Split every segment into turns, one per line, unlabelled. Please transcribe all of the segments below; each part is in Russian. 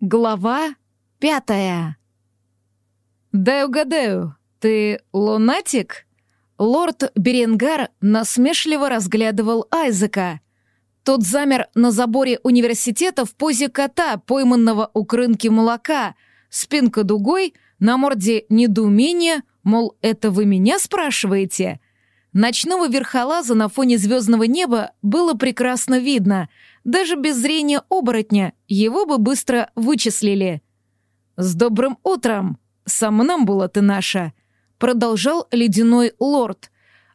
Глава пятая. «Дай угадаю, ты лунатик?» Лорд Беренгар насмешливо разглядывал Айзека. Тот замер на заборе университета в позе кота, пойманного у крынки молока, спинка дугой, на морде недоумение, мол, это вы меня спрашиваете? Ночного верхолаза на фоне звездного неба было прекрасно видно — даже без зрения оборотня его бы быстро вычислили. «С добрым утром! Сомнамбула ты наша!» Продолжал ледяной лорд.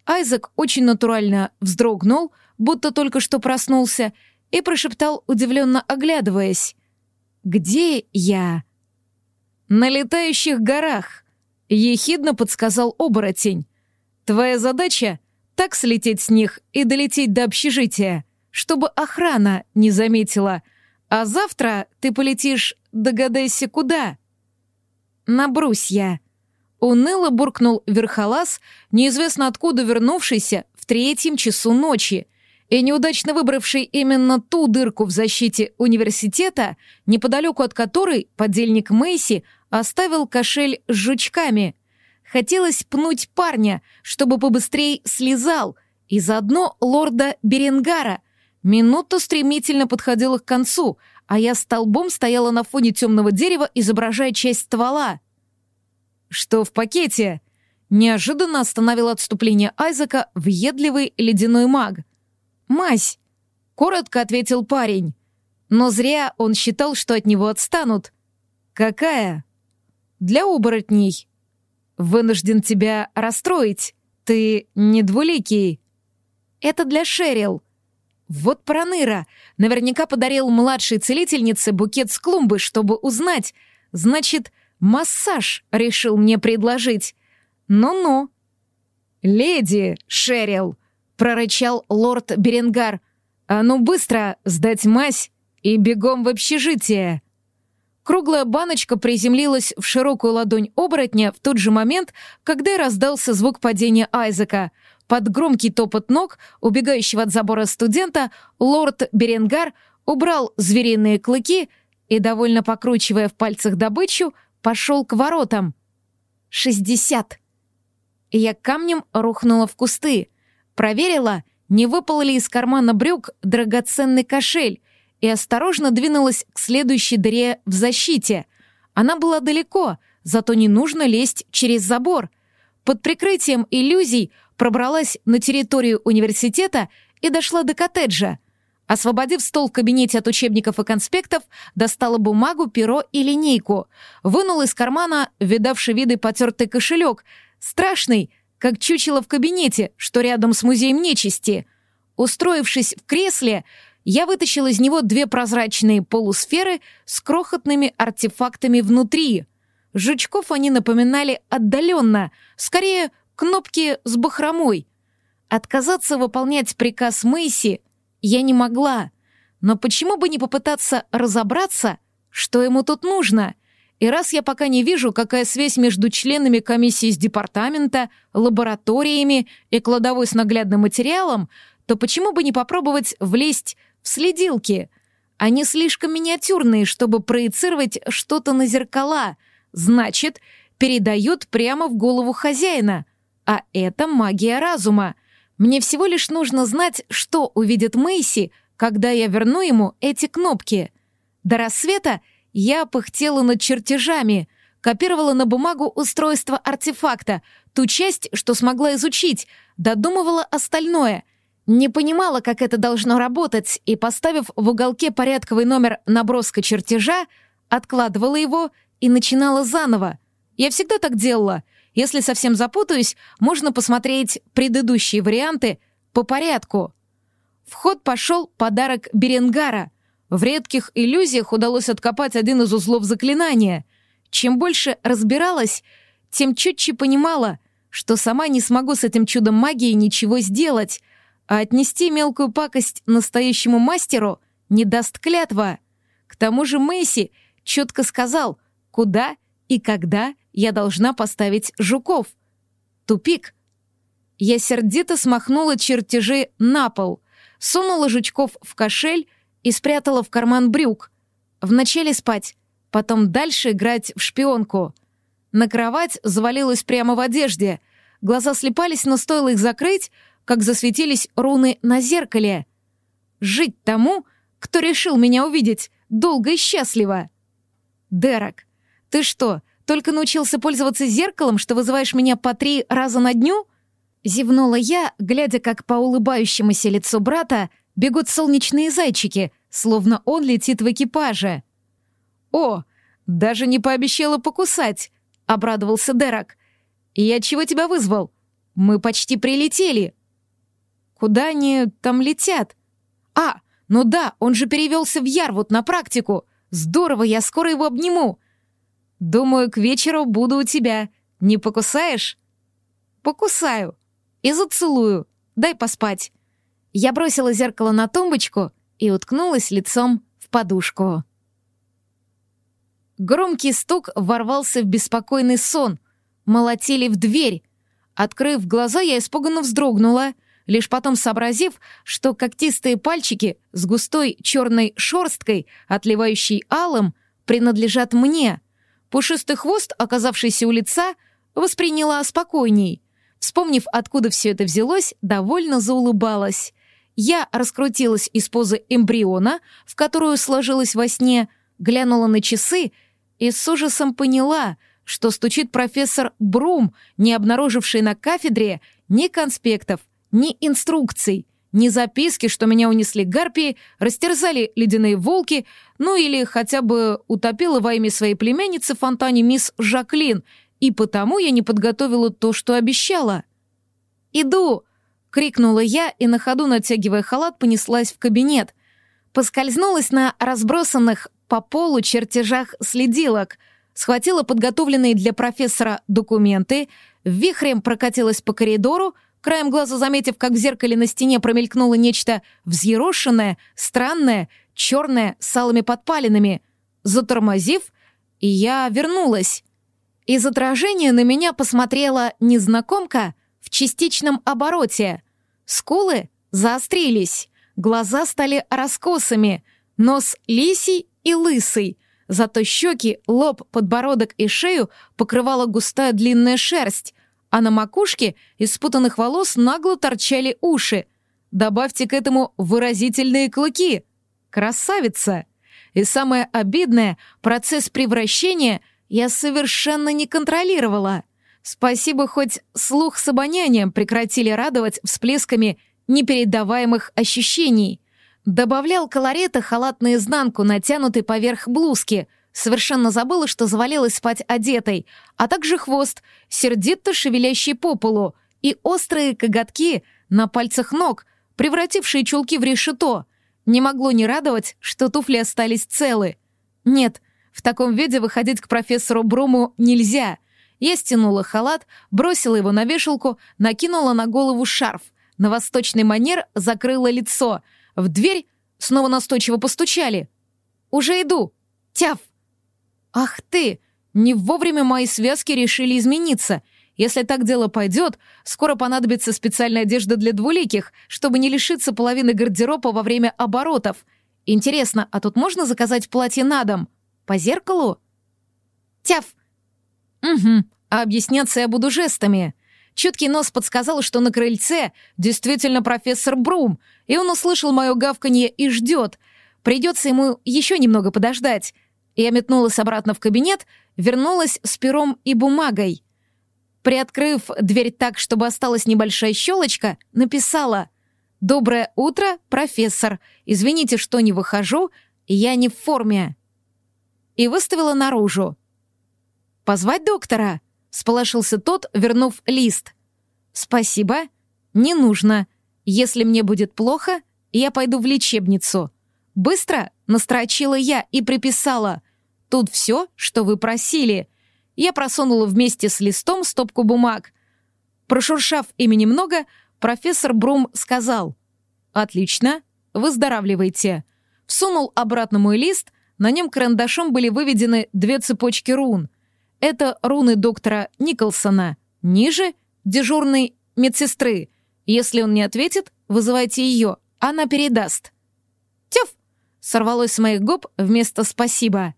Айзек очень натурально вздрогнул, будто только что проснулся, и прошептал, удивленно оглядываясь. «Где я?» «На летающих горах», — ехидно подсказал оборотень. «Твоя задача — так слететь с них и долететь до общежития чтобы охрана не заметила. А завтра ты полетишь, догадайся, куда?» «На брусья». Уныло буркнул Верхолаз, неизвестно откуда вернувшийся в третьем часу ночи, и неудачно выбравший именно ту дырку в защите университета, неподалеку от которой подельник Мэйси оставил кошель с жучками. Хотелось пнуть парня, чтобы побыстрее слезал, и заодно лорда Беренгара, Минута стремительно подходила к концу, а я столбом стояла на фоне темного дерева, изображая часть ствола. «Что в пакете?» Неожиданно остановил отступление Айзека въедливый ледяной маг. «Мась!» — коротко ответил парень. Но зря он считал, что от него отстанут. «Какая?» «Для оборотней». «Вынужден тебя расстроить. Ты не двуликий». «Это для Шерил», вот проныра! Наверняка подарил младшей целительнице букет с клумбы, чтобы узнать. Значит, массаж решил мне предложить. Ну-ну. «Леди Шерил!» — прорычал лорд Беренгар. «А ну быстро сдать мазь и бегом в общежитие!» Круглая баночка приземлилась в широкую ладонь оборотня в тот же момент, когда раздался звук падения Айзека — под громкий топот ног, убегающего от забора студента, лорд Беренгар убрал звериные клыки и, довольно покручивая в пальцах добычу, пошел к воротам. «Шестьдесят!» Я камнем рухнула в кусты. Проверила, не выпал ли из кармана брюк драгоценный кошель, и осторожно двинулась к следующей дыре в защите. Она была далеко, зато не нужно лезть через забор. Под прикрытием иллюзий пробралась на территорию университета и дошла до коттеджа. Освободив стол в кабинете от учебников и конспектов, достала бумагу, перо и линейку. Вынула из кармана видавший виды потертый кошелек, страшный, как чучело в кабинете, что рядом с музеем нечисти. Устроившись в кресле, я вытащила из него две прозрачные полусферы с крохотными артефактами внутри. Жучков они напоминали отдаленно, скорее кнопки с бахромой. Отказаться выполнять приказ Мэйси я не могла. Но почему бы не попытаться разобраться, что ему тут нужно? И раз я пока не вижу, какая связь между членами комиссии с департамента, лабораториями и кладовой с наглядным материалом, то почему бы не попробовать влезть в следилки? Они слишком миниатюрные, чтобы проецировать что-то на зеркала. Значит, передают прямо в голову хозяина — а это магия разума. Мне всего лишь нужно знать, что увидит Мэйси, когда я верну ему эти кнопки. До рассвета я пыхтела над чертежами, копировала на бумагу устройство артефакта, ту часть, что смогла изучить, додумывала остальное. Не понимала, как это должно работать, и, поставив в уголке порядковый номер наброска чертежа, откладывала его и начинала заново. Я всегда так делала — если совсем запутаюсь, можно посмотреть предыдущие варианты по порядку. В ход пошел подарок Беренгара. В редких иллюзиях удалось откопать один из узлов заклинания. Чем больше разбиралась, тем четче понимала, что сама не смогу с этим чудом магии ничего сделать, а отнести мелкую пакость настоящему мастеру не даст клятва. К тому же Мэйси четко сказал, куда и когда я должна поставить жуков. Тупик. Я сердито смахнула чертежи на пол, сунула жучков в кошель и спрятала в карман брюк. Вначале спать, потом дальше играть в шпионку. На кровать завалилась прямо в одежде. Глаза слепались, но стоило их закрыть, как засветились руны на зеркале. Жить тому, кто решил меня увидеть, долго и счастливо. Дерек, ты что, только научился пользоваться зеркалом, что вызываешь меня по три раза на дню?» Зевнула я, глядя, как по улыбающемуся лицу брата бегут солнечные зайчики, словно он летит в экипаже. «О, даже не пообещала покусать!» — обрадовался Дерек. «Я чего тебя вызвал? Мы почти прилетели!» «Куда они там летят?» «А, ну да, он же перевелся в Ярвуд на практику! Здорово, я скоро его обниму!» Думаю, к вечеру буду у тебя. Не покусаешь? Покусаю. И зацелую. Дай поспать. Я бросила зеркало на тумбочку и уткнулась лицом в подушку. Громкий стук ворвался в беспокойный сон. Молотили в дверь. Открыв глаза, я испуганно вздрогнула, лишь потом сообразив, что когтистые пальчики с густой черной шорсткой, отливающей алым, принадлежат мне — Пушистый хвост, оказавшийся у лица, восприняла спокойней. Вспомнив, откуда все это взялось, довольно заулыбалась. Я раскрутилась из позы эмбриона, в которую сложилась во сне, глянула на часы и с ужасом поняла, что стучит профессор Брум, не обнаруживший на кафедре ни конспектов, ни инструкций — ни записки, что меня унесли гарпии, растерзали ледяные волки, ну или хотя бы утопила во имя своей племянницы в фонтане мисс Жаклин, и потому я не подготовила то, что обещала. «Иду!» — крикнула я и на ходу, натягивая халат, понеслась в кабинет. Поскользнулась на разбросанных по полу чертежах следилок, схватила подготовленные для профессора документы, вихрем прокатилась по коридору, краем глаза заметив, как в зеркале на стене промелькнуло нечто взъерошенное, странное, черное, с алыми подпалинами. Затормозив, я вернулась. Из отражения на меня посмотрела незнакомка в частичном обороте. Скулы заострились, глаза стали раскосами, нос лисий и лысый, зато щеки, лоб, подбородок и шею покрывала густая длинная шерсть, а на макушке из спутанных волос нагло торчали уши. Добавьте к этому выразительные клыки. Красавица! И самое обидное, процесс превращения я совершенно не контролировала. Спасибо, хоть слух с обонянием прекратили радовать всплесками непередаваемых ощущений. Добавлял колорета халат наизнанку, натянутый поверх блузки — Совершенно забыла, что завалилась спать одетой, а также хвост, сердито шевелящий по полу, и острые коготки на пальцах ног, превратившие чулки в решето. Не могло не радовать, что туфли остались целы. Нет, в таком виде выходить к профессору Бруму нельзя. Я стянула халат, бросила его на вешалку, накинула на голову шарф. На восточный манер закрыла лицо. В дверь снова настойчиво постучали. «Уже иду! Тяф!» «Ах ты! Не вовремя мои связки решили измениться. Если так дело пойдет, скоро понадобится специальная одежда для двуликих, чтобы не лишиться половины гардероба во время оборотов. Интересно, а тут можно заказать платье на дом? По зеркалу?» «Тяф!» «Угу, а объясняться я буду жестами». Чуткий нос подсказал, что на крыльце действительно профессор Брум, и он услышал мое гавканье и ждет. Придется ему еще немного подождать. Я метнулась обратно в кабинет, вернулась с пером и бумагой. Приоткрыв дверь так, чтобы осталась небольшая щелочка, написала «Доброе утро, профессор. Извините, что не выхожу, я не в форме». И выставила наружу. «Позвать доктора?» — сполошился тот, вернув лист. «Спасибо. Не нужно. Если мне будет плохо, я пойду в лечебницу». Быстро настрочила я и приписала Тут все, что вы просили. Я просунула вместе с листом стопку бумаг. Прошуршав ими немного, профессор Брум сказал. «Отлично, выздоравливайте». Всунул обратно мой лист, на нем карандашом были выведены две цепочки рун. Это руны доктора Николсона. Ниже — дежурной медсестры. Если он не ответит, вызывайте ее, она передаст. «Тёф!» — сорвалось с моих губ вместо «спасибо».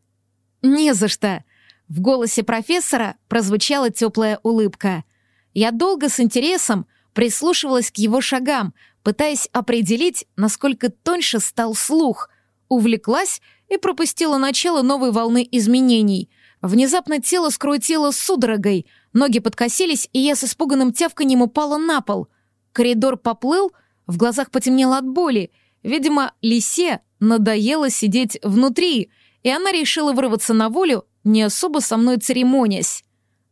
«Не за что!» В голосе профессора прозвучала теплая улыбка. Я долго с интересом прислушивалась к его шагам, пытаясь определить, насколько тоньше стал слух. Увлеклась и пропустила начало новой волны изменений. Внезапно тело скрутило судорогой, ноги подкосились, и я с испуганным тявканьем упала на пол. Коридор поплыл, в глазах потемнело от боли. Видимо, лисе надоело сидеть внутри, и она решила вырваться на волю, не особо со мной церемонясь.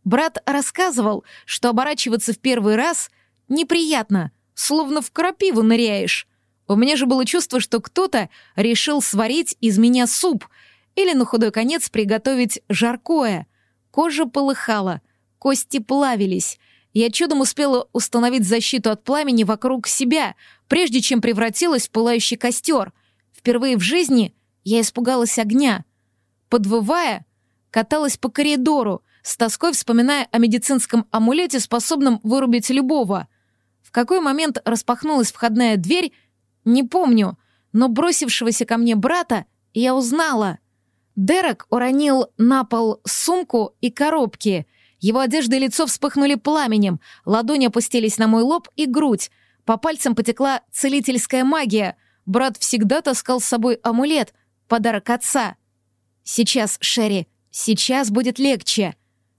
Брат рассказывал, что оборачиваться в первый раз неприятно, словно в крапиву ныряешь. У меня же было чувство, что кто-то решил сварить из меня суп или на худой конец приготовить жаркое. Кожа полыхала, кости плавились. Я чудом успела установить защиту от пламени вокруг себя, прежде чем превратилась в пылающий костер. Впервые в жизни я испугалась огня. Подвывая, каталась по коридору, с тоской вспоминая о медицинском амулете, способном вырубить любого. В какой момент распахнулась входная дверь, не помню, но бросившегося ко мне брата я узнала. Дерек уронил на пол сумку и коробки. Его одежда и лицо вспыхнули пламенем, ладони опустились на мой лоб и грудь. По пальцам потекла целительская магия. Брат всегда таскал с собой амулет, подарок отца. «Сейчас, Шерри, сейчас будет легче»,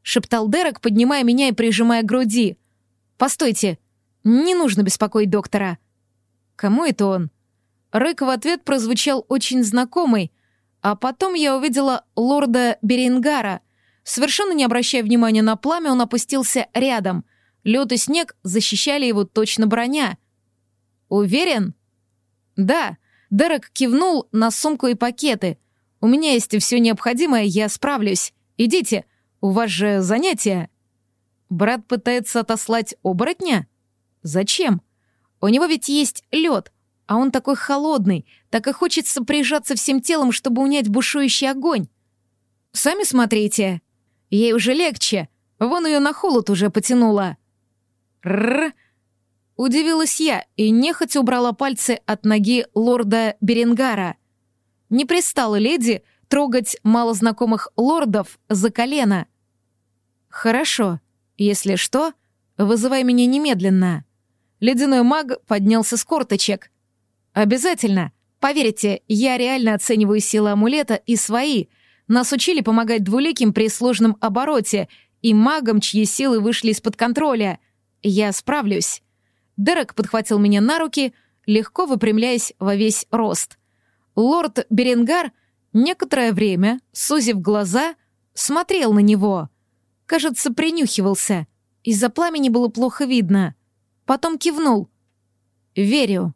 шептал Дерек, поднимая меня и прижимая к груди. «Постойте, не нужно беспокоить доктора». «Кому это он?» Рык в ответ прозвучал очень знакомый, а потом я увидела лорда Берингара. Совершенно не обращая внимания на пламя, он опустился рядом. Лед и снег защищали его точно броня. «Уверен?» «Да». Дерек кивнул на сумку и пакеты. «У меня есть все необходимое, я справлюсь. Идите, у вас же занятия. Брат пытается отослать оборотня? Зачем? У него ведь есть лед, а он такой холодный, так и хочется прижаться всем телом, чтобы унять бушующий огонь. Сами смотрите. Ей уже легче. Вон ее на холод уже потянуло. Рр. Удивилась я и нехотя убрала пальцы от ноги лорда Беренгара. Не пристала леди трогать малознакомых лордов за колено. «Хорошо. Если что, вызывай меня немедленно». Ледяной маг поднялся с корточек. «Обязательно. Поверьте, я реально оцениваю силы амулета и свои. Нас учили помогать двуликим при сложном обороте и магам, чьи силы вышли из-под контроля. Я справлюсь». Дерек подхватил меня на руки, легко выпрямляясь во весь рост. Лорд Беренгар — Некоторое время, сузив глаза, смотрел на него. Кажется, принюхивался. Из-за пламени было плохо видно. Потом кивнул. «Верю».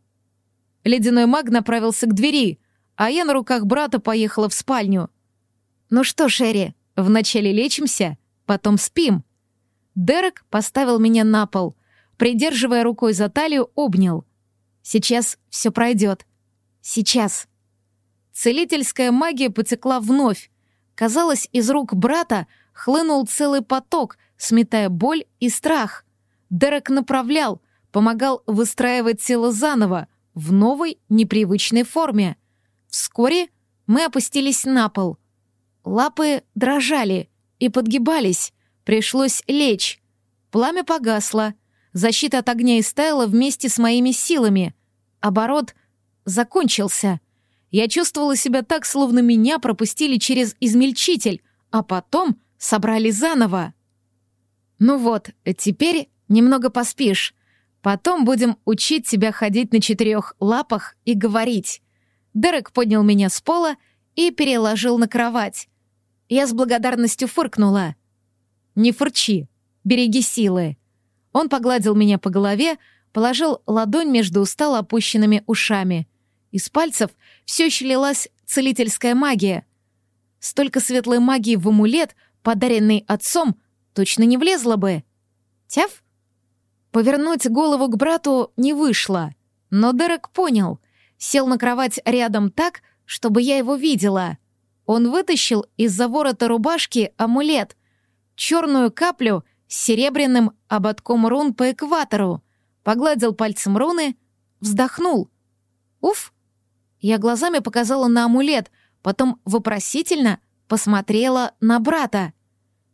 Ледяной маг направился к двери, а я на руках брата поехала в спальню. «Ну что, Шерри, вначале лечимся, потом спим». Дерек поставил меня на пол, придерживая рукой за талию, обнял. «Сейчас все пройдет. Сейчас». Целительская магия потекла вновь. Казалось, из рук брата хлынул целый поток, сметая боль и страх. Дерек направлял, помогал выстраивать тело заново, в новой, непривычной форме. Вскоре мы опустились на пол. Лапы дрожали и подгибались, пришлось лечь. Пламя погасло, защита от огня истаяла вместе с моими силами. Оборот закончился — я чувствовала себя так, словно меня пропустили через измельчитель, а потом собрали заново. Ну вот, теперь немного поспишь. Потом будем учить тебя ходить на четырех лапах и говорить. Дерек поднял меня с пола и переложил на кровать. Я с благодарностью фыркнула. «Не фырчи, береги силы». Он погладил меня по голове, положил ладонь между устало опущенными ушами. Из пальцев все еще лилась целительская магия. Столько светлой магии в амулет, подаренный отцом, точно не влезло бы. Тяв? Повернуть голову к брату не вышло, но Дерек понял. Сел на кровать рядом так, чтобы я его видела. Он вытащил из-за ворота рубашки амулет, черную каплю с серебряным ободком рун по экватору, погладил пальцем руны, вздохнул. Уф! Я глазами показала на амулет, потом вопросительно посмотрела на брата.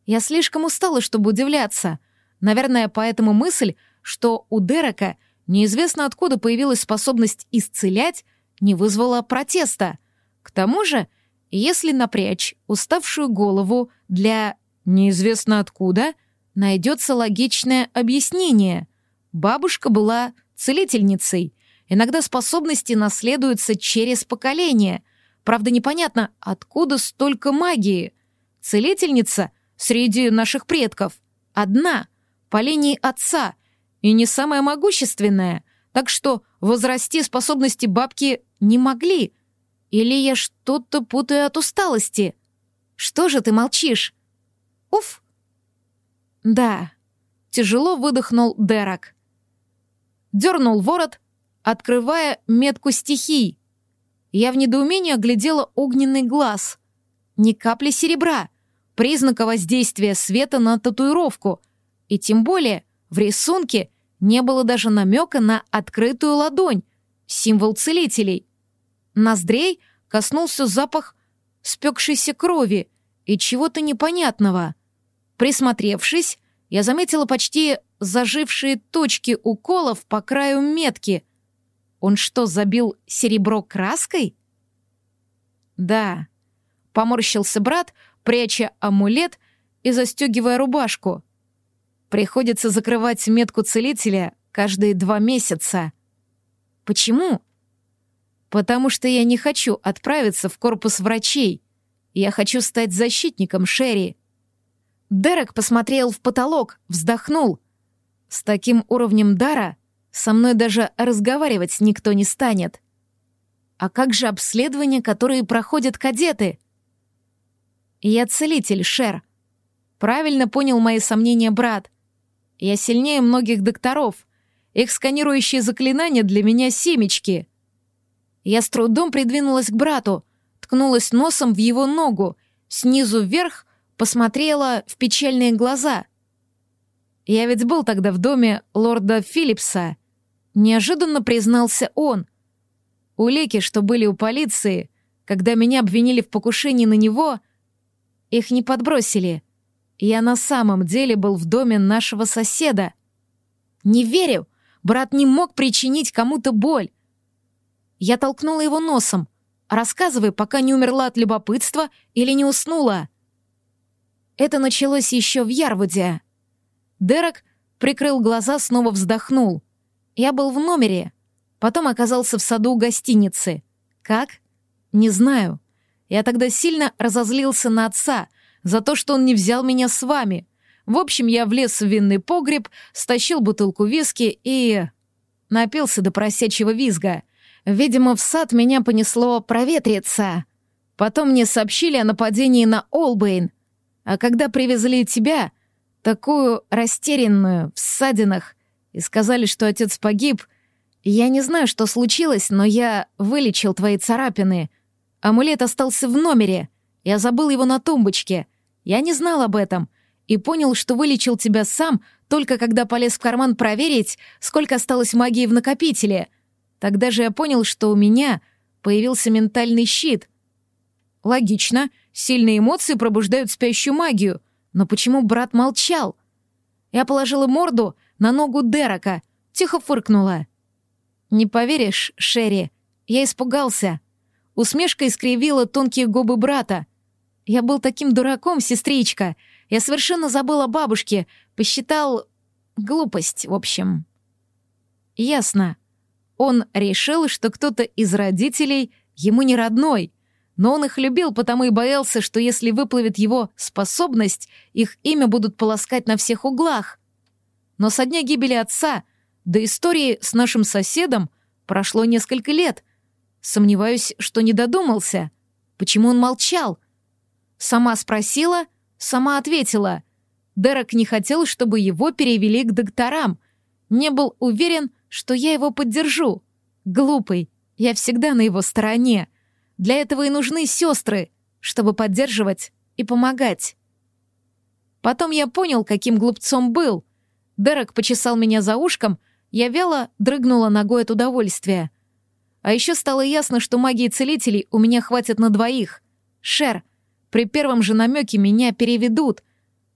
Я слишком устала, чтобы удивляться. Наверное, поэтому мысль, что у Дерека неизвестно откуда появилась способность исцелять, не вызвала протеста. К тому же, если напрячь уставшую голову для неизвестно откуда, найдется логичное объяснение. Бабушка была целительницей. Иногда способности наследуются через поколение. Правда, непонятно, откуда столько магии. Целительница среди наших предков одна, по линии отца, и не самая могущественная, так что возрасти способности бабки не могли. Или я что-то путаю от усталости? Что же ты молчишь? Уф! Да, тяжело выдохнул Дерек. Дернул ворот, открывая метку стихий. Я в недоумении оглядела огненный глаз. Ни капли серебра, признака воздействия света на татуировку. И тем более в рисунке не было даже намека на открытую ладонь, символ целителей. Ноздрей коснулся запах спекшейся крови и чего-то непонятного. Присмотревшись, я заметила почти зажившие точки уколов по краю метки — он что, забил серебро краской? Да. Поморщился брат, пряча амулет и застегивая рубашку. Приходится закрывать метку целителя каждые два месяца. Почему? Потому что я не хочу отправиться в корпус врачей. Я хочу стать защитником Шерри. Дерек посмотрел в потолок, вздохнул. С таким уровнем дара со мной даже разговаривать никто не станет. А как же обследования, которые проходят кадеты? Я целитель, Шер. Правильно понял мои сомнения брат. Я сильнее многих докторов. Их сканирующие заклинания для меня семечки. Я с трудом придвинулась к брату, ткнулась носом в его ногу, снизу вверх посмотрела в печальные глаза. Я ведь был тогда в доме лорда Филлипса. Неожиданно признался он. Улики, что были у полиции, когда меня обвинили в покушении на него, их не подбросили. Я на самом деле был в доме нашего соседа. Не верю, брат не мог причинить кому-то боль. Я толкнула его носом. Рассказывай, пока не умерла от любопытства или не уснула. Это началось еще в Ярвуде. Дерек прикрыл глаза, снова вздохнул. Я был в номере, потом оказался в саду гостиницы. Как? Не знаю. Я тогда сильно разозлился на отца за то, что он не взял меня с вами. В общем, я влез в винный погреб, стащил бутылку виски и... напился до просячего визга. Видимо, в сад меня понесло проветриться. Потом мне сообщили о нападении на Олбейн. А когда привезли тебя, такую растерянную, в ссадинах, и сказали, что отец погиб. Я не знаю, что случилось, но я вылечил твои царапины. Амулет остался в номере. Я забыл его на тумбочке. Я не знал об этом и понял, что вылечил тебя сам, только когда полез в карман проверить, сколько осталось магии в накопителе. Тогда же я понял, что у меня появился ментальный щит. Логично, сильные эмоции пробуждают спящую магию. Но почему брат молчал? Я положила морду на ногу Дерека, тихо фыркнула. «Не поверишь, Шерри, я испугался». Усмешка искривила тонкие губы брата. «Я был таким дураком, сестричка. Я совершенно забыл о бабушке, посчитал... глупость, в общем». «Ясно. Он решил, что кто-то из родителей ему не родной, но он их любил, потому и боялся, что если выплывет его способность, их имя будут полоскать на всех углах. Но со дня гибели отца до истории с нашим соседом прошло несколько лет. Сомневаюсь, что не додумался. Почему он молчал? Сама спросила, сама ответила. Дерек не хотел, чтобы его перевели к докторам. Не был уверен, что я его поддержу. Глупый, я всегда на его стороне. Для этого и нужны сестры, чтобы поддерживать и помогать. Потом я понял, каким глупцом был. Дерек почесал меня за ушком, я вяло дрыгнула ногой от удовольствия. А еще стало ясно, что магии целителей у меня хватит на двоих. Шер, При первом же намеке меня переведут.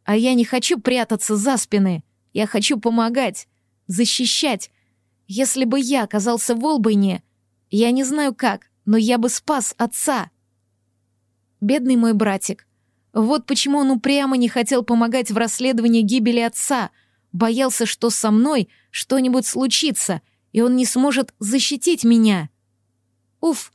А я не хочу прятаться за спины. Я хочу помогать, защищать. Если бы я оказался в Олбайне, я не знаю как, но я бы спас отца. Бедный мой братик. Вот почему он упрямо не хотел помогать в расследовании гибели отца, боялся, что со мной что-нибудь случится, и он не сможет защитить меня. Уф.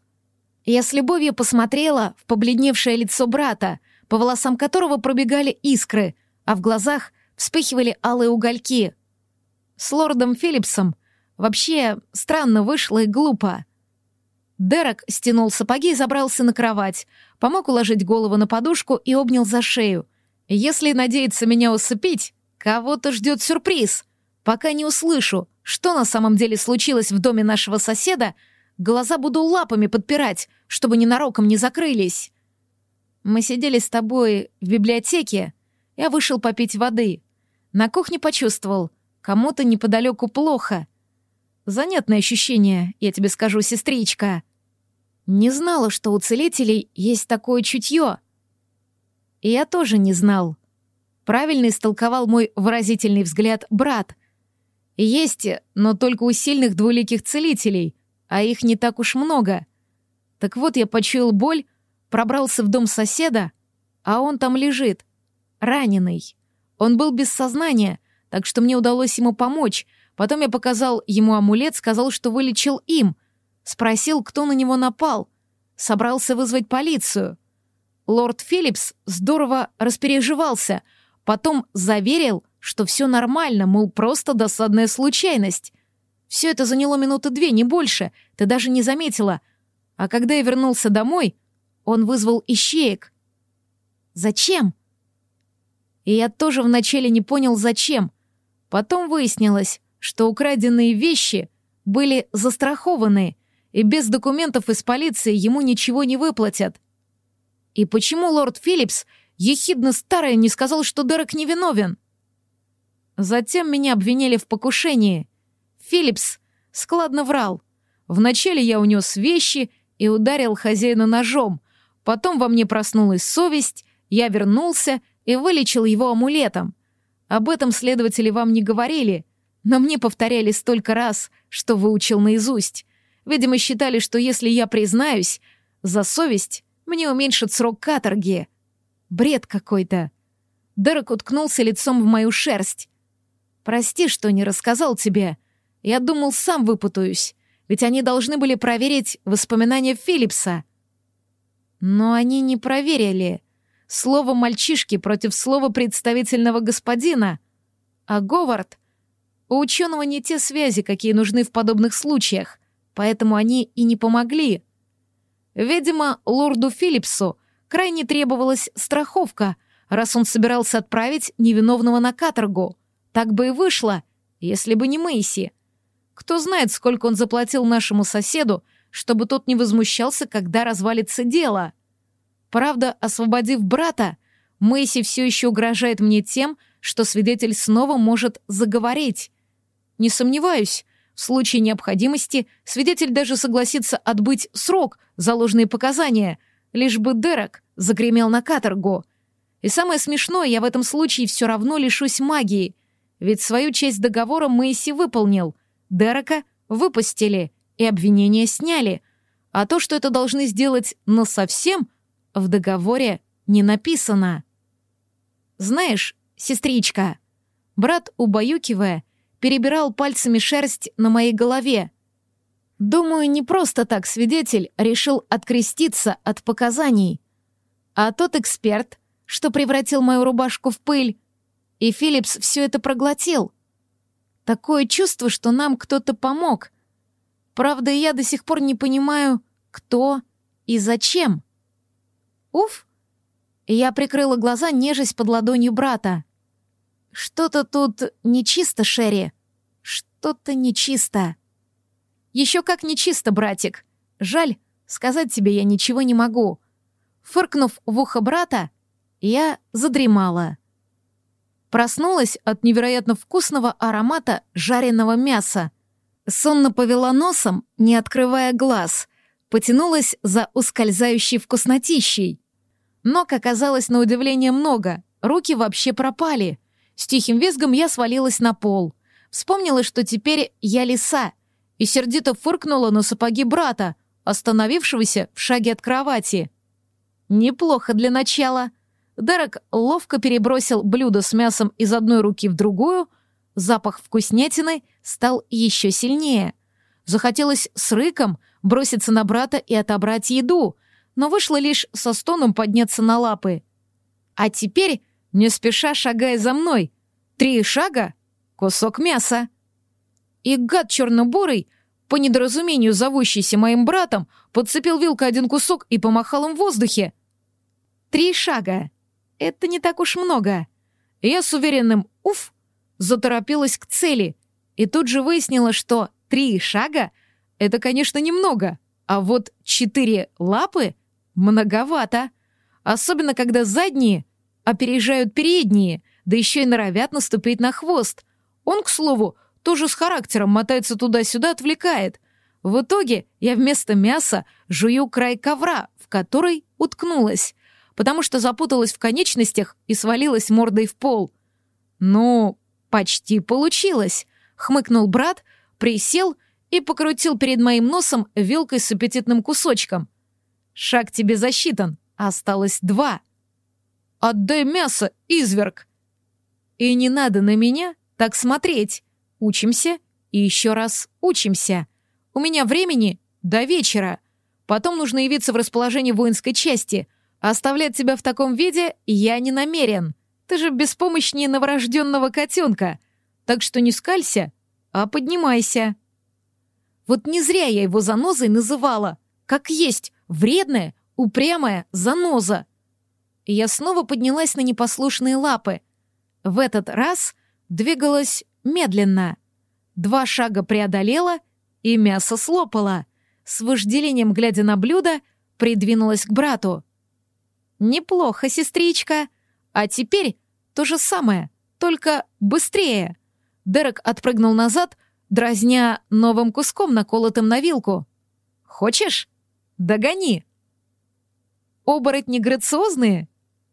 Я с любовью посмотрела в побледневшее лицо брата, по волосам которого пробегали искры, а в глазах вспыхивали алые угольки. С лордом Филлипсом вообще странно вышло и глупо. Дерек стянул сапоги и забрался на кровать, помог уложить голову на подушку и обнял за шею. Если надеется меня усыпить, кого-то ждет сюрприз. Пока не услышу, что на самом деле случилось в доме нашего соседа, глаза буду лапами подпирать, чтобы ненароком не закрылись. Мы сидели с тобой в библиотеке. Я вышел попить воды. На кухне почувствовал, кому-то неподалеку плохо. Занятное ощущение, я тебе скажу, сестричка. Не знала, что у целителей есть такое чутье. И я тоже не знал. Правильно истолковал мой выразительный взгляд брат. Есть, но только у сильных двуликих целителей, а их не так уж много. Так вот, я почуял боль, пробрался в дом соседа, а он там лежит, раненый. Он был без сознания, так что мне удалось ему помочь. Потом я показал ему амулет, сказал, что вылечил им — Спросил, кто на него напал. Собрался вызвать полицию. Лорд Филлипс здорово распереживался, потом заверил, что все нормально, мол, просто досадная случайность. Все это заняло минуты две, не больше, ты даже не заметила. А когда я вернулся домой, он вызвал ищеек. Зачем? И я тоже вначале не понял, зачем. Потом выяснилось, что украденные вещи были застрахованы, и без документов из полиции ему ничего не выплатят. И почему лорд Филлипс ехидно старый не сказал, что Дерек невиновен? Затем меня обвинили в покушении. Филлипс складно врал. Вначале я унес вещи и ударил хозяина ножом. Потом во мне проснулась совесть, я вернулся и вылечил его амулетом. Об этом следователи вам не говорили, но мне повторяли столько раз, что выучил наизусть. Видимо, считали, что если я признаюсь, за совесть мне уменьшат срок каторги. Бред какой-то. Дерек уткнулся лицом в мою шерсть. «Прости, что не рассказал тебе. Я думал, сам выпутаюсь, ведь они должны были проверить воспоминания Филлипса». Но они не проверили. Слово мальчишки против слова представительного господина. А Говард... У ученого не те связи, какие нужны в подобных случаях поэтому они и не помогли. Видимо, лорду Филлипсу крайне требовалась страховка, раз он собирался отправить невиновного на каторгу. Так бы и вышло, если бы не Мэйси. Кто знает, сколько он заплатил нашему соседу, чтобы тот не возмущался, когда развалится дело. Правда, освободив брата, Мэйси все еще угрожает мне тем, что свидетель снова может заговорить. Не сомневаюсь, в случае необходимости свидетель даже согласится отбыть срок за показания, лишь бы Дерек загремел на каторгу. И самое смешное, я в этом случае все равно лишусь магии, ведь свою часть договора Мэйси выполнил. Дерека выпустили и обвинения сняли, а то, что это должны сделать насовсем, в договоре не написано. Знаешь, сестричка, брат, убаюкивая, перебирал пальцами шерсть на моей голове. Думаю, не просто так свидетель решил откреститься от показаний. А тот эксперт, что превратил мою рубашку в пыль, и Филлипс все это проглотил. Такое чувство, что нам кто-то помог. Правда, я до сих пор не понимаю, кто и зачем. Уф! Я прикрыла глаза, нежесть под ладонью брата. Что-то тут нечисто, Шерри. Что-то нечисто. Еще как нечисто, братик. Жаль, сказать тебе я ничего не могу. Фыркнув в ухо брата, я задремала. Проснулась от невероятно вкусного аромата жареного мяса. Сонно повела носом, не открывая глаз. Потянулась за ускользающей вкуснотищей. Ног оказалось на удивление много, руки вообще пропали. С тихим визгом я свалилась на пол. Вспомнила, что теперь я лиса, и сердито фыркнула на сапоги брата, остановившегося в шаге от кровати. Неплохо для начала. Дерек ловко перебросил блюдо с мясом из одной руки в другую. Запах вкуснятины стал еще сильнее. Захотелось с рыком броситься на брата и отобрать еду, но вышло лишь со стоном подняться на лапы. А теперь, не спеша шагая за мной, три шага — кусок мяса. И гад чернобурый, по недоразумению зовущийся моим братом, подцепил вилкой один кусок и помахал им в воздухе. Три шага. Это не так уж много. Я с уверенным «уф» заторопилась к цели и тут же выяснила, что три шага — это, конечно, немного, а вот четыре лапы — многовато. Особенно, когда задние опережают передние, да еще и норовят наступить на хвост. Он, к слову, тоже с характером мотается туда-сюда, отвлекает. В итоге я вместо мяса жую край ковра, в который уткнулась, потому что запуталась в конечностях и свалилась мордой в пол. «Ну, почти получилось», — хмыкнул брат, присел и покрутил перед моим носом вилкой с аппетитным кусочком. «Шаг тебе засчитан, осталось два». «Отдай мясо, изверг!» «И не надо на меня так смотреть. Учимся и еще раз учимся. У меня времени до вечера. Потом нужно явиться в расположение воинской части. Оставлять тебя в таком виде я не намерен. Ты же беспомощнее новорожденного котенка. Так что не скалься, а поднимайся». Вот не зря я его занозой называла. Как есть, вредная, упрямая заноза. И я снова поднялась на непослушные лапы. В этот раз двигалась медленно. Два шага преодолела и мясо слопала. С вожделением, глядя на блюдо, придвинулась к брату. «Неплохо, сестричка. А теперь то же самое, только быстрее». Дерек отпрыгнул назад, дразня новым куском, наколотым на вилку. «Хочешь? Догони!» «Оборотни грациозные?»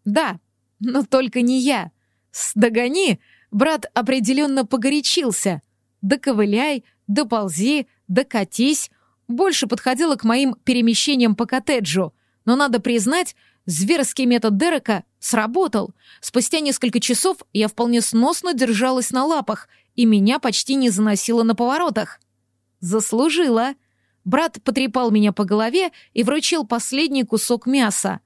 «Да, но только не я. С «догони» брат определенно погорячился. «Доковыляй», «доползи», «докатись» больше подходило к моим перемещениям по коттеджу, но надо признать, зверский метод Дерека сработал. Спустя несколько часов я вполне сносно держалась на лапах — и меня почти не заносило на поворотах. Заслужила. Брат потрепал меня по голове и вручил последний кусок мяса.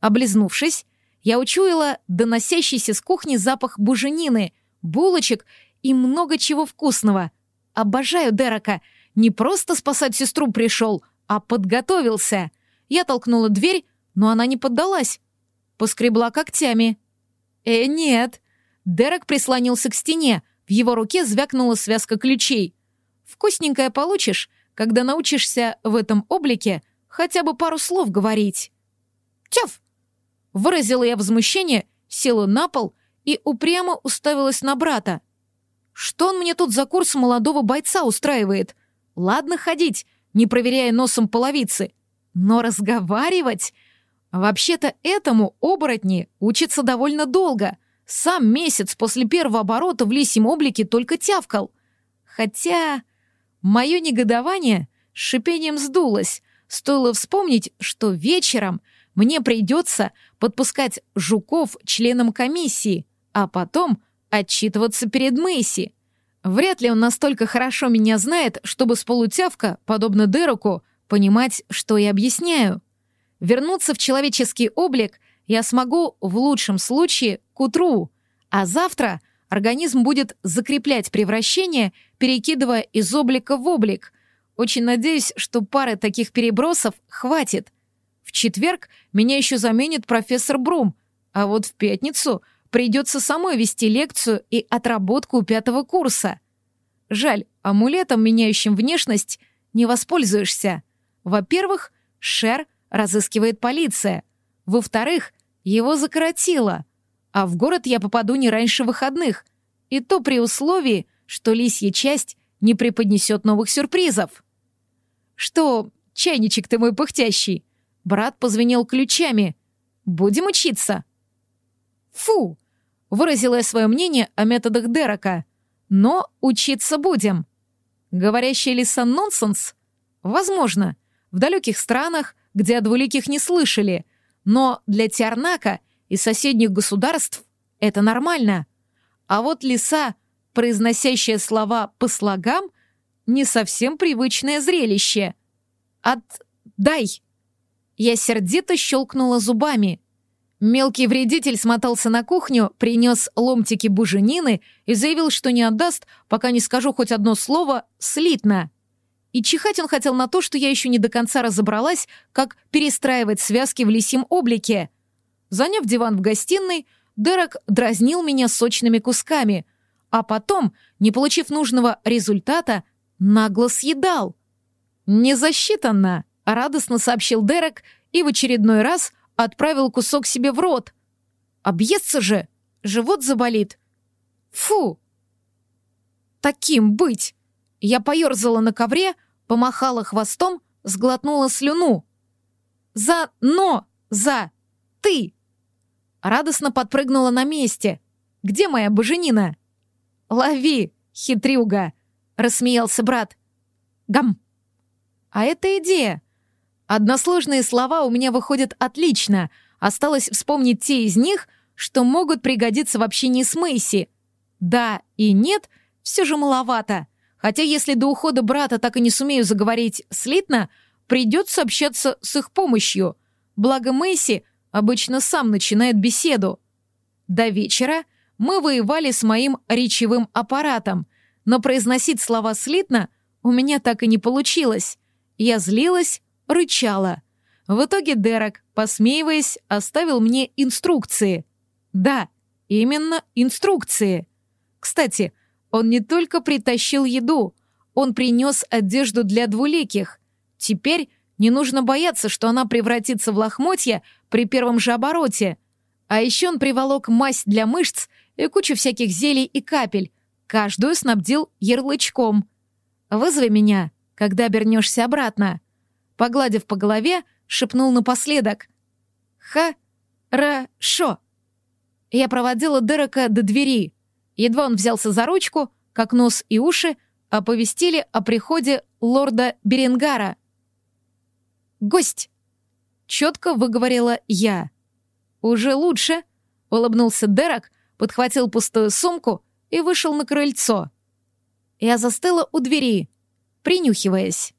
Облизнувшись, я учуяла доносящийся с кухни запах буженины, булочек и много чего вкусного. Обожаю Дерека. Не просто спасать сестру пришел, а подготовился. Я толкнула дверь, но она не поддалась. Поскребла когтями. Э, нет. Дерек прислонился к стене, в его руке звякнула связка ключей. «Вкусненькое получишь, когда научишься в этом облике хотя бы пару слов говорить». «Тёф!» Выразила я возмущение, села на пол и упрямо уставилась на брата. «Что он мне тут за курс молодого бойца устраивает? Ладно ходить, не проверяя носом половицы, но разговаривать...» Вообще-то этому оборотни учатся довольно долго. Сам месяц после первого оборота в лисьем облике только тявкал. Хотя мое негодование шипением сдулось. Стоило вспомнить, что вечером мне придется подпускать жуков членам комиссии, а потом отчитываться перед Мэйси. Вряд ли он настолько хорошо меня знает, чтобы с полутявка, подобно Дереку, понимать, что я объясняю. Вернуться в человеческий облик я смогу в лучшем случае к утру, а завтра организм будет закреплять превращение, перекидывая из облика в облик. Очень надеюсь, что пары таких перебросов хватит. В четверг меня еще заменит профессор Брум, а вот в пятницу придется самой вести лекцию и отработку пятого курса. Жаль, амулетом, меняющим внешность, не воспользуешься. Во-первых, Шер разыскивает полиция — во-вторых, его закоротило, а в город я попаду не раньше выходных, и то при условии, что лисья часть не преподнесет новых сюрпризов. «Что, чайничек ты мой пыхтящий?» Брат позвенел ключами. Будем учиться. Фу! Выразила я свое мнение о методах Дерека. Но учиться будем. Говорящая лиса нонсенс? Возможно. В далеких странах, где о двуликих не слышали. Но для Тиарнака и соседних государств это нормально. А вот лиса, произносящая слова по слогам, не совсем привычное зрелище. «Отдай!» Я сердито щелкнула зубами. Мелкий вредитель смотался на кухню, принес ломтики буженины и заявил, что не отдаст, пока не скажу хоть одно слово «слитно». И чихать он хотел на то, что я еще не до конца разобралась, как перестраивать связки в лисьем облике. Заняв диван в гостиной, Дерек дразнил меня сочными кусками, а потом, не получив нужного результата, нагло съедал. «Не засчитано», — радостно сообщил Дерек и в очередной раз отправил кусок себе в рот. «Объестся же! Живот заболит!» «Фу!» «Таким быть!» Я поерзала на ковре, помахала хвостом, сглотнула слюну. «За... но... за... ты!» Радостно подпрыгнула на месте. «Где моя боженина?» «Лови, хитрюга!» — рассмеялся брат. «Гам!» «А это идея!» Односложные слова у меня выходят отлично. Осталось вспомнить те из них, что могут пригодиться в общении с Мэйси. «Да» и «нет» все же маловато. Хотя если до ухода брата так и не сумею заговорить слитно, придется общаться с их помощью. Благо Мэйси обычно сам начинает беседу. До вечера мы воевали с моим речевым аппаратом, но произносить слова слитно у меня так и не получилось. Я злилась, рычала. В итоге Дерек, посмеиваясь, оставил мне инструкции. Да, именно инструкции. Кстати, он не только притащил еду, он принес одежду для двуликих. Теперь не нужно бояться, что она превратится в лохмотья при первом же обороте. А еще он приволок мазь для мышц и кучу всяких зелий и капель. Каждую снабдил ярлычком. «Вызови меня, когда обернешься обратно». Погладив по голове, шепнул напоследок. «Ха-ра-шо». Я проводила Дерека до двери. Едва он взялся за ручку, как нос и уши оповестили о приходе лорда Беренгара. «Гость!» — четко выговорила я. «Уже лучше», — улыбнулся Дерек, подхватил пустую сумку и вышел на крыльцо. Я застыла у двери, принюхиваясь.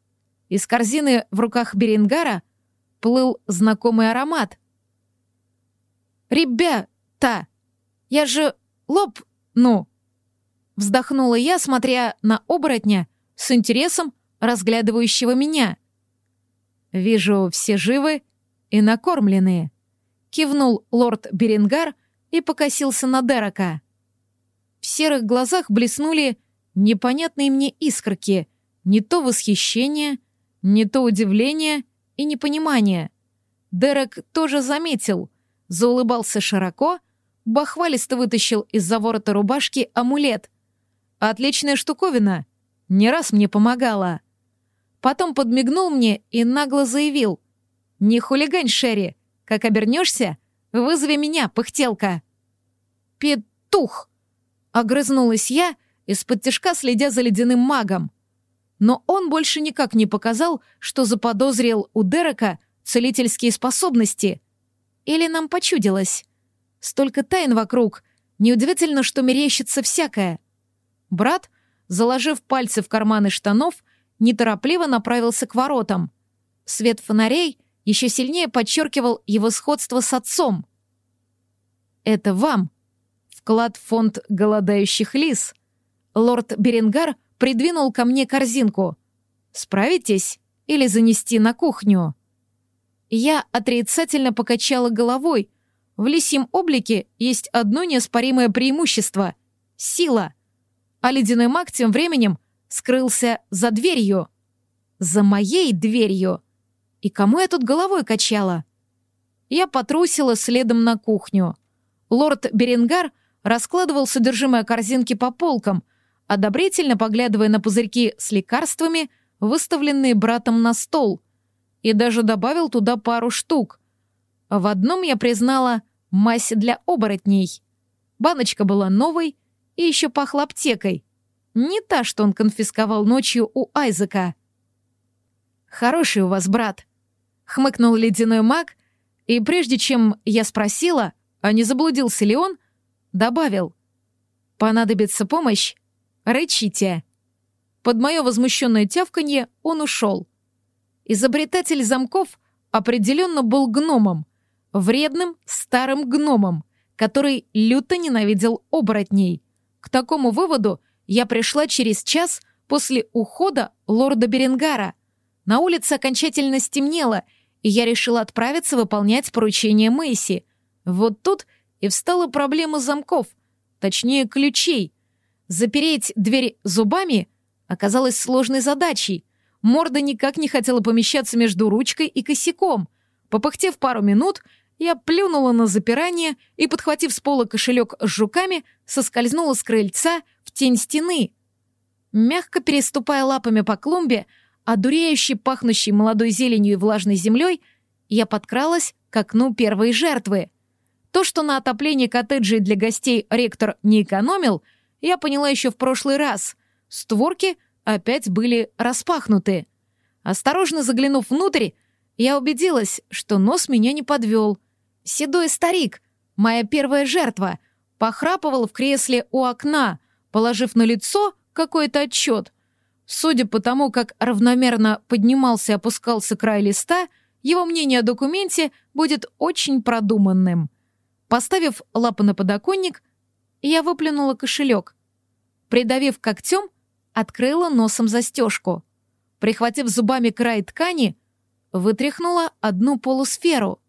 Из корзины в руках Беренгара плыл знакомый аромат. «Ребята, я же лоб, ну!» Вздохнула я, смотря на оборотня с интересом, разглядывающего меня. «Вижу, все живы и накормленные», — кивнул лорд Беренгар и покосился на Дерека. В серых глазах блеснули непонятные мне искорки, не то восхищение, не то удивление и непонимание. Дерек тоже заметил, заулыбался широко, бахвалисто вытащил из-за ворота рубашки амулет. Отличная штуковина, не раз мне помогала. Потом подмигнул мне и нагло заявил. «Не хулигань, Шерри, как обернешься, вызови меня, пыхтелка». «Петух!» — огрызнулась я, из-под тяжка следя за ледяным магом но он больше никак не показал, что заподозрил у Дерека целительские способности. Или нам почудилось? Столько тайн вокруг. Неудивительно, что мерещится всякое. Брат, заложив пальцы в карманы штанов, неторопливо направился к воротам. Свет фонарей еще сильнее подчеркивал его сходство с отцом. «Это вам», вклад в фонд голодающих лис. Лорд Беренгар придвинул ко мне корзинку. «Справитесь или занести на кухню?» Я отрицательно покачала головой. В лисьем облике есть одно неоспоримое преимущество — сила. А ледяной маг тем временем скрылся за дверью. За моей дверью. И кому я тут головой качала? Я потрусила следом на кухню. Лорд Беренгар раскладывал содержимое корзинки по полкам, одобрительно поглядывая на пузырьки с лекарствами, выставленные братом на стол, и даже добавил туда пару штук. В одном я признала мазь для оборотней. Баночка была новой и еще пахла аптекой. Не та, что он конфисковал ночью у Айзека. «Хороший у вас брат», — хмыкнул ледяной маг, и прежде чем я спросила, а не заблудился ли он, добавил. «Понадобится помощь? Рычите». Под мое возмущенное тявканье он ушел. Изобретатель замков определенно был гномом, вредным старым гномом, который люто ненавидел оборотней. К такому выводу я пришла через час после ухода лорда Беренгара. На улице окончательно стемнело, и я решила отправиться выполнять поручение Мэйси. Вот тут и встала проблема замков, точнее ключей. Запереть дверь зубами оказалось сложной задачей. Морда никак не хотела помещаться между ручкой и косяком. Попыхтев пару минут, я плюнула на запирание и, подхватив с пола кошелек с жуками, соскользнула с крыльца в тень стены. Мягко переступая лапами по клумбе, одуреющей пахнущей молодой зеленью и влажной землей, я подкралась к окну первой жертвы. То, что на отопление коттеджей для гостей ректор не экономил, я поняла еще в прошлый раз. Створки опять были распахнуты. Осторожно заглянув внутрь, я убедилась, что нос меня не подвел. Седой старик, моя первая жертва, похрапывал в кресле у окна, положив на лицо какой-то отчет. Судя по тому, как равномерно поднимался и опускался край листа, его мнение о документе будет очень продуманным. Поставив лапы на подоконник, я выплюнула кошелек. Придавив когтем, открыла носом застежку. Прихватив зубами край ткани, вытряхнула одну полусферу.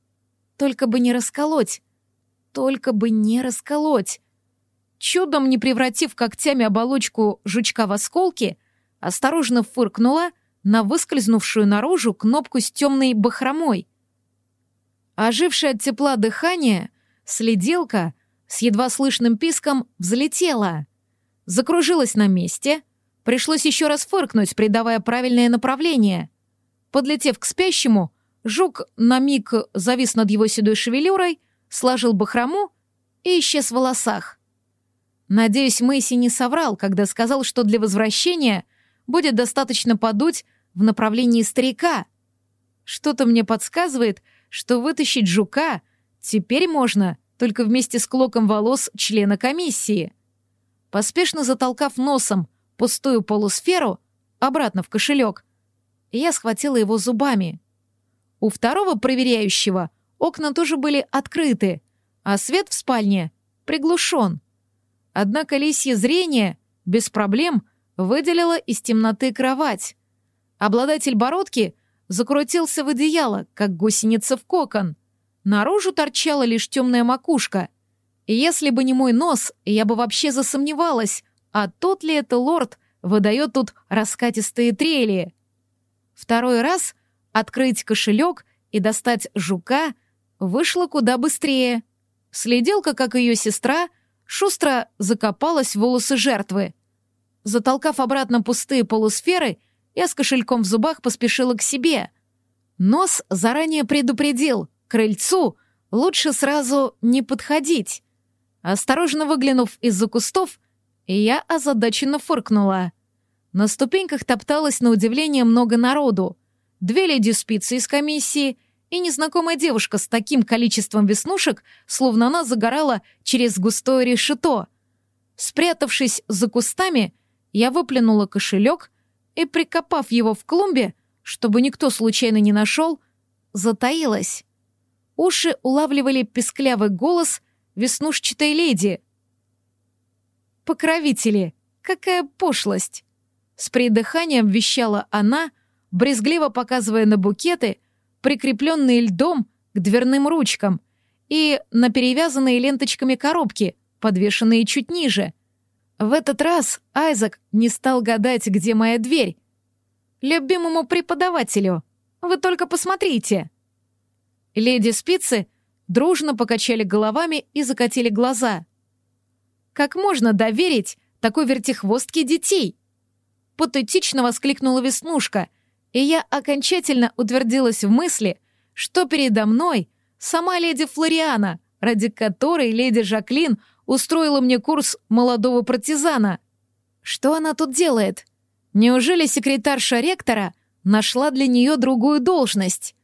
Только бы не расколоть. Только бы не расколоть. Чудом не превратив когтями оболочку жучка в осколки, осторожно фыркнула на выскользнувшую наружу кнопку с темной бахромой. Ожившая от тепла дыхание, следилка с едва слышным писком взлетела. Закружилась на месте, пришлось еще раз фыркнуть, придавая правильное направление. Подлетев к спящему, жук на миг завис над его седой шевелюрой, сложил бахрому и исчез в волосах. Надеюсь, Мэйси не соврал, когда сказал, что для возвращения будет достаточно подуть в направлении старика. Что-то мне подсказывает, что вытащить жука теперь можно только вместе с клоком волос члена комиссии. Поспешно затолкав носом пустую полусферу обратно в кошелек, я схватила его зубами. У второго проверяющего окна тоже были открыты, а свет в спальне приглушен. Однако лисье зрение без проблем выделило из темноты кровать. Обладатель бородки закрутился в одеяло, как гусеница в кокон. Наружу торчала лишь темная макушка. Если бы не мой нос, я бы вообще засомневалась, а тот ли это лорд выдает тут раскатистые трели. Второй раз открыть кошелек и достать жука вышло куда быстрее. Следилка, как ее сестра, шустро закопалась в волосы жертвы. Затолкав обратно пустые полусферы, я с кошельком в зубах поспешила к себе. Нос заранее предупредил, крыльцу лучше сразу не подходить. Осторожно выглянув из-за кустов, я озадаченно фыркнула — на ступеньках топталось на удивление много народу. Две леди-спицы из комиссии и незнакомая девушка с таким количеством веснушек, словно она загорала через густое решето. Спрятавшись за кустами, я выплюнула кошелек и, прикопав его в клумбе, чтобы никто случайно не нашел, затаилась. Уши улавливали песклявый голос веснушчатой леди. «Покровители, какая пошлость!» С придыханием вещала она, брезгливо показывая на букеты, прикрепленные льдом к дверным ручкам, и на перевязанные ленточками коробки, подвешенные чуть ниже. В этот раз Айзек не стал гадать, где моя дверь. «Любимому преподавателю, вы только посмотрите!» Леди Спицы дружно покачали головами и закатили глаза. «Как можно доверить такой вертихвостке детей?» патетично воскликнула Веснушка, и я окончательно утвердилась в мысли, что передо мной Сама леди Флориана, ради которой леди Жаклин устроила мне курс молодого партизана. Что она тут делает? Неужели секретарша ректора нашла для нее другую должность?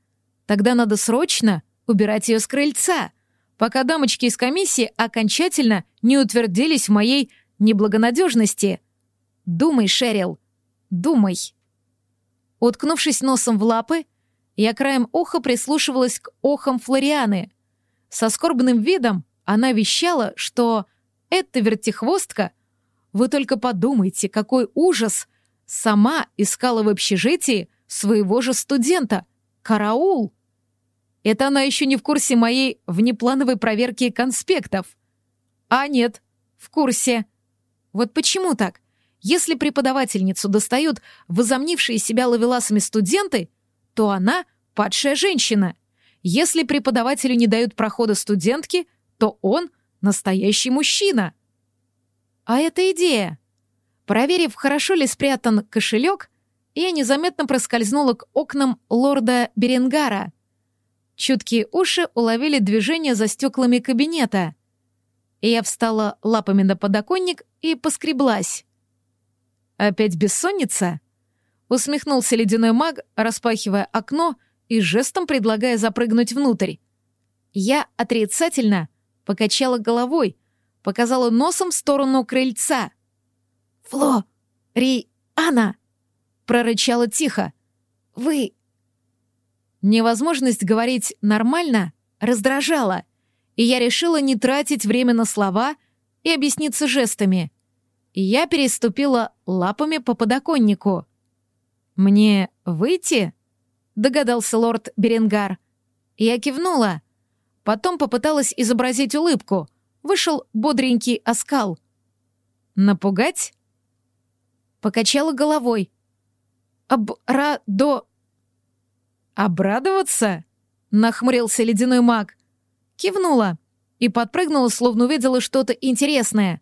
Тогда надо срочно убирать ее с крыльца, пока дамочки из комиссии окончательно не утвердились в моей неблагонадежности. Думай, Шерил, думай. Уткнувшись носом в лапы, я краем уха прислушивалась к охам Флорианы. Со скорбным видом она вещала, что эта вертихвостка, вы только подумайте, какой ужас, сама искала в общежитии своего же студента. Караул! Это она еще не в курсе моей внеплановой проверки конспектов. А нет, в курсе. Вот почему так? Если преподавательницу достают возомнившие себя ловеласами студенты, то она падшая женщина. Если преподавателю не дают прохода студентки, то он настоящий мужчина. А это идея. Проверив, хорошо ли спрятан кошелек, я незаметно проскользнула к окнам лорда Беренгара. Чуткие уши уловили движение за стеклами кабинета. Я встала лапами на подоконник и поскреблась. «Опять бессонница?» Усмехнулся ледяной маг, распахивая окно и жестом предлагая запрыгнуть внутрь. Я отрицательно покачала головой, показала носом в сторону крыльца. «Фло! Ри! Анна!» прорычала тихо. «Вы...» Невозможность говорить нормально раздражала, и я решила не тратить время на слова и объясниться жестами. И я переступила лапами по подоконнику. «Мне выйти?» — догадался лорд Беренгар. Я кивнула. Потом попыталась изобразить улыбку. Вышел бодренький оскал. «Напугать?» Покачала головой. «Обрадо...» «Обрадоваться?» — нахмурился ледяной маг. Кивнула и подпрыгнула, словно увидела что-то интересное.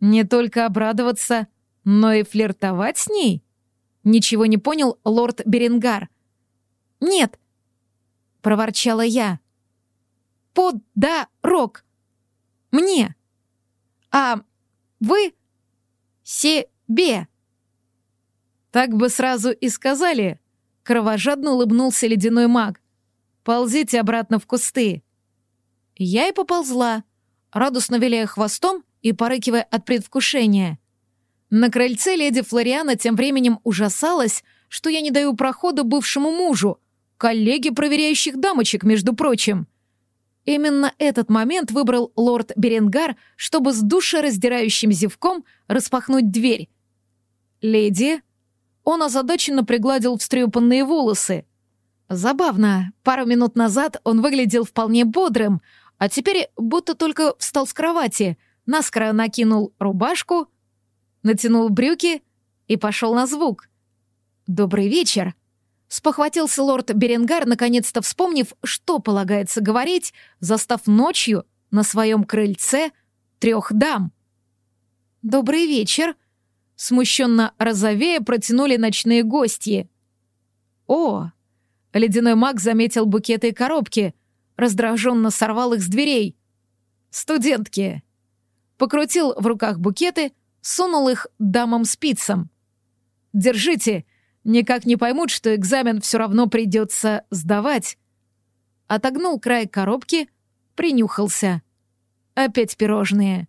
«Не только обрадоваться, но и флиртовать с ней?» Ничего не понял лорд Беренгар. «Нет!» — проворчала я. «Подарок! Мне! А вы себе!» «Так бы сразу и сказали!» — кровожадно улыбнулся ледяной маг. «Ползите обратно в кусты!» Я и поползла, радостно виляя хвостом и порыкивая от предвкушения. На крыльце леди Флориана тем временем ужасалась, что я не даю прохода бывшему мужу, коллеге проверяющих дамочек, между прочим. Именно этот момент выбрал лорд Беренгар, чтобы с душераздирающим зевком распахнуть дверь. «Леди...» Он озадаченно пригладил встрепанные волосы. Забавно, пару минут назад он выглядел вполне бодрым, а теперь будто только встал с кровати, наскоро накинул рубашку — натянул брюки и пошел на звук. «Добрый вечер!» Спохватился лорд Беренгар, наконец-то вспомнив, что полагается говорить, застав ночью на своем крыльце трех дам. «Добрый вечер!» Смущенно розовея протянули ночные гости. «О!» Ледяной маг заметил букеты и коробки, раздраженно сорвал их с дверей. «Студентки!» Покрутил в руках букеты, сунул их дамам-спицам. «Держите, никак не поймут, что экзамен все равно придется сдавать». Отогнул край коробки, принюхался. Опять пирожные.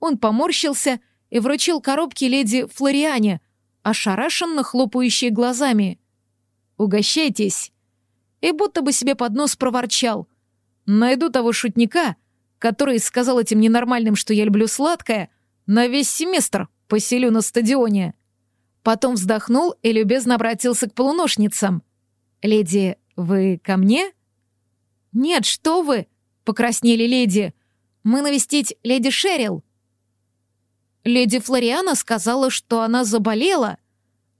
Он поморщился и вручил коробки леди Флориане, ошарашенно хлопающей глазами. «Угощайтесь!» И будто бы себе под нос проворчал. «Найду того шутника, который сказал этим ненормальным, что я люблю сладкое, на весь семестр поселю на стадионе». Потом вздохнул и любезно обратился к полуношницам. «Леди, вы ко мне?» «Нет, что вы!» — покраснели леди. «Мы навестить леди Шерил». Леди Флориана сказала, что она заболела.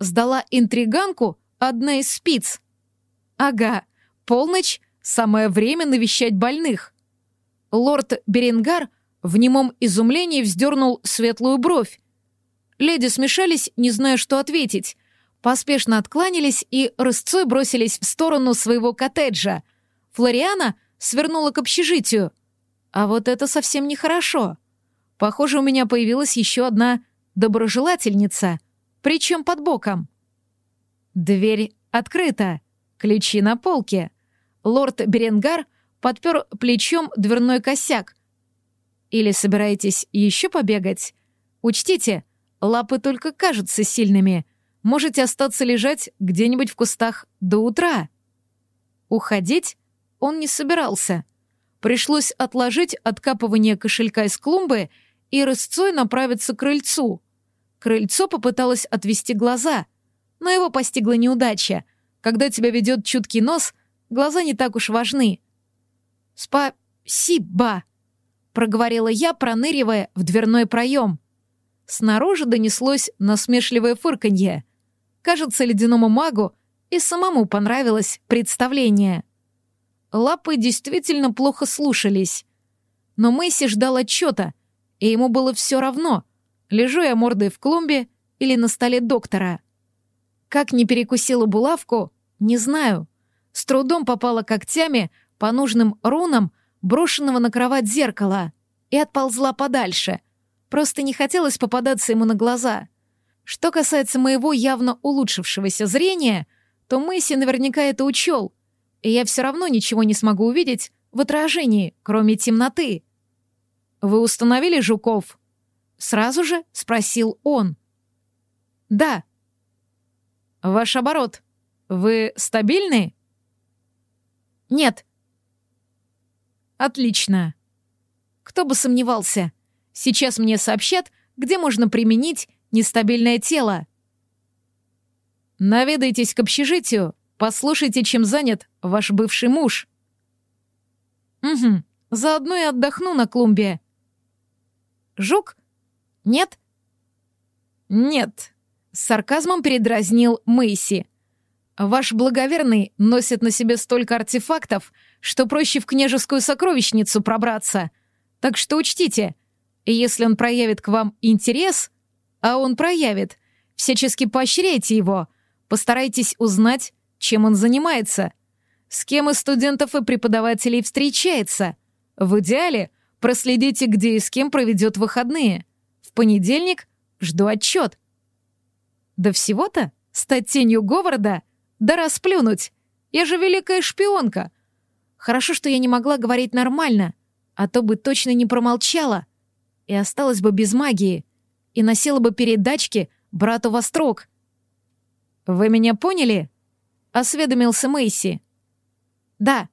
Сдала интриганку одна из спиц. «Ага, полночь — самое время навещать больных». Лорд Беренгар в немом изумлении вздернул светлую бровь. Леди смешались, не зная, что ответить. Поспешно откланялись и рысцой бросились в сторону своего коттеджа. Флориана свернула к общежитию. А вот это совсем нехорошо. Похоже, у меня появилась еще одна доброжелательница, причем под боком. Дверь открыта, ключи на полке. Лорд Беренгар подпер плечом дверной косяк. Или собираетесь еще побегать? Учтите, лапы только кажутся сильными. Можете остаться лежать где-нибудь в кустах до утра. Уходить он не собирался. Пришлось отложить откапывание кошелька из клумбы и рысцой направиться к крыльцу. Крыльцо попыталось отвести глаза, но его постигла неудача. Когда тебя ведет чуткий нос, глаза не так уж важны. «Спасибо!» — проговорила я, проныривая в дверной проем. Снаружи донеслось насмешливое фырканье. Кажется, ледяному магу и самому понравилось представление. Лапы действительно плохо слушались. Но Мэйси ждал отчета, и ему было все равно, лежу я мордой в клумбе или на столе доктора. Как не перекусила булавку, не знаю. С трудом попала когтями по нужным рунам брошенного на кровать зеркала и отползла подальше. Просто не хотелось попадаться ему на глаза. Что касается моего явно улучшившегося зрения, то Мэйси наверняка это учел, и я все равно ничего не смогу увидеть в отражении, кроме темноты. «Вы установили жуков?» Сразу же спросил он. «Да». «Ваш оборот. Вы стабильны?» «Нет». «Отлично. Кто бы сомневался. Сейчас мне сообщат, где можно применить нестабильное тело. Наведайтесь к общежитию, послушайте, чем занят ваш бывший муж». «Угу, заодно и отдохну на клумбе». «Жук?» «Нет?» «Нет», — с сарказмом передразнил Мэйси. «Ваш благоверный носит на себе столько артефактов, что проще в княжескую сокровищницу пробраться. Так что учтите, если он проявит к вам интерес, а он проявит, всячески поощряйте его, постарайтесь узнать, чем он занимается, с кем из студентов и преподавателей встречается. В идеале проследите, где и с кем проведет выходные понедельник жду отчет. Да всего-то стать тенью Говарда, да расплюнуть. Я же великая шпионка. Хорошо, что я не могла говорить нормально, а то бы точно не промолчала и осталась бы без магии и носила бы передачки брату Вострок. «Вы меня поняли?» — осведомился Мэйси. «Да».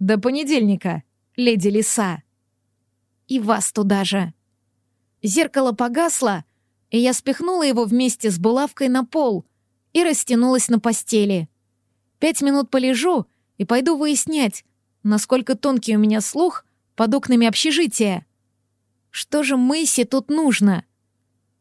«До понедельника, леди Лиса». «И вас туда же». Зеркало погасло, и я спихнула его вместе с булавкой на пол и растянулась на постели. Пять минут полежу и пойду выяснять, насколько тонкий у меня слух под окнами общежития. Что же Мэйси тут нужно?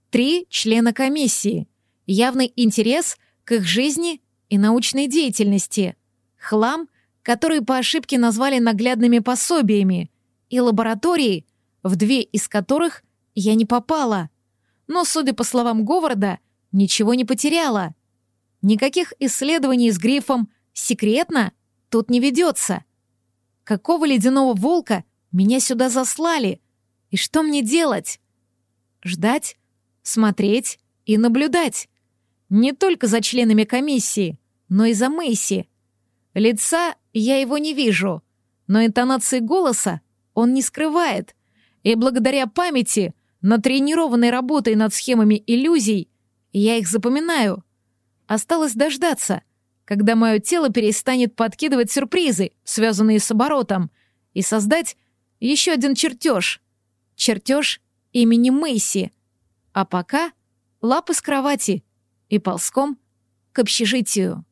Три члена комиссии. Явный интерес к их жизни и научной деятельности. Хлам, который по ошибке назвали наглядными пособиями. И лаборатории, в две из которых я не попала. Но, судя по словам Говарда, ничего не потеряла. Никаких исследований с грифом «секретно» тут не ведется. Какого ледяного волка меня сюда заслали? И что мне делать? Ждать, смотреть и наблюдать. Не только за членами комиссии, но и за Мэйси. Лица я его не вижу, но интонации голоса он не скрывает. И благодаря памяти — Натренированной работой над схемами иллюзий я их запоминаю. Осталось дождаться, когда мое тело перестанет подкидывать сюрпризы, связанные с оборотом, и создать еще один чертеж. Чертеж имени Мэйси. А пока лапы с кровати и ползком к общежитию.